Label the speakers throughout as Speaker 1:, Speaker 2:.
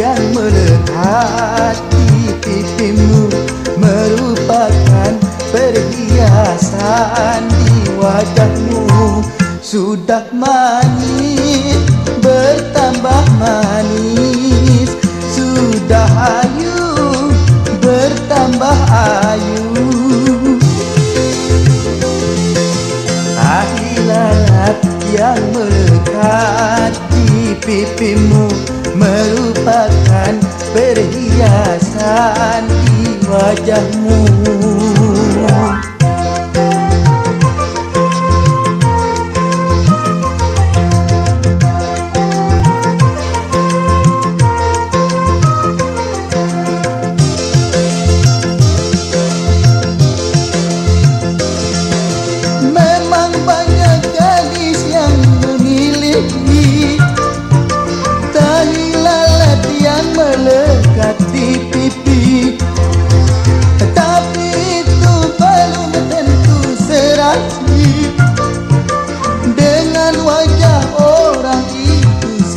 Speaker 1: yang melekat di pipimu merupakan perhiasan di wajahmu. Sudah manis bertambah manis. Sudah ayu bertambah ayu. Ahi lalat yang melekat di pipimu merupakan perhiasan di wajahmu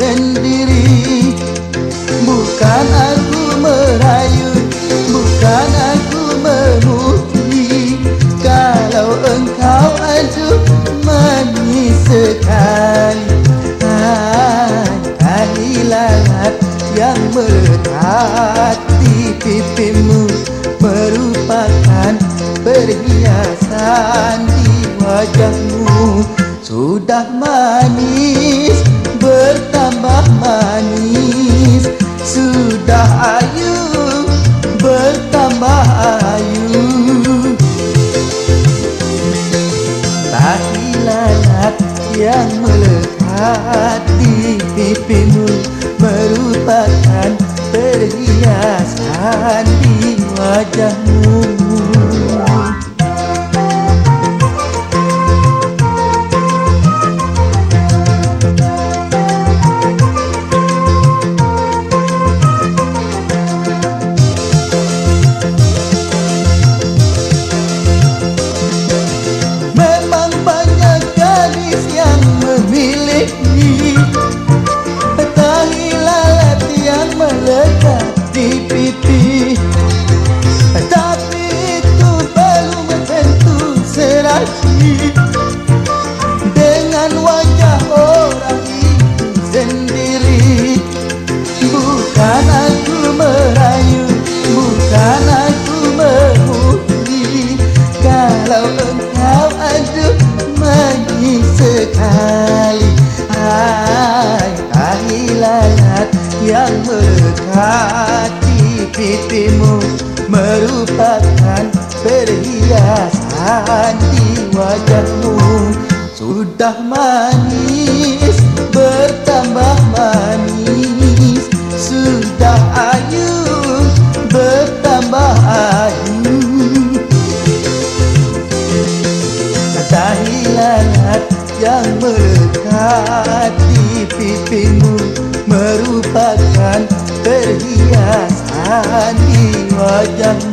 Speaker 1: sendiri. Bukan aku merayu Bukan aku memuji. Kalau engkau aduh manis sekali Hai, lalat yang melekat di pipimu Merupakan perhiasan di wajahmu. Sudah manis yang melekat di pipimu Dengan wajah orang itu sendiri. Bukan aku merayu Bukan aku memuji Kalau engkau aduh manis sekali Hai, tahi lalat yang wajahmu sudah manis bertambah manis. Sudah ayu bertambah ayu kata hilalat yang melekat di pipimu merupakan perhiasan di wajahmu.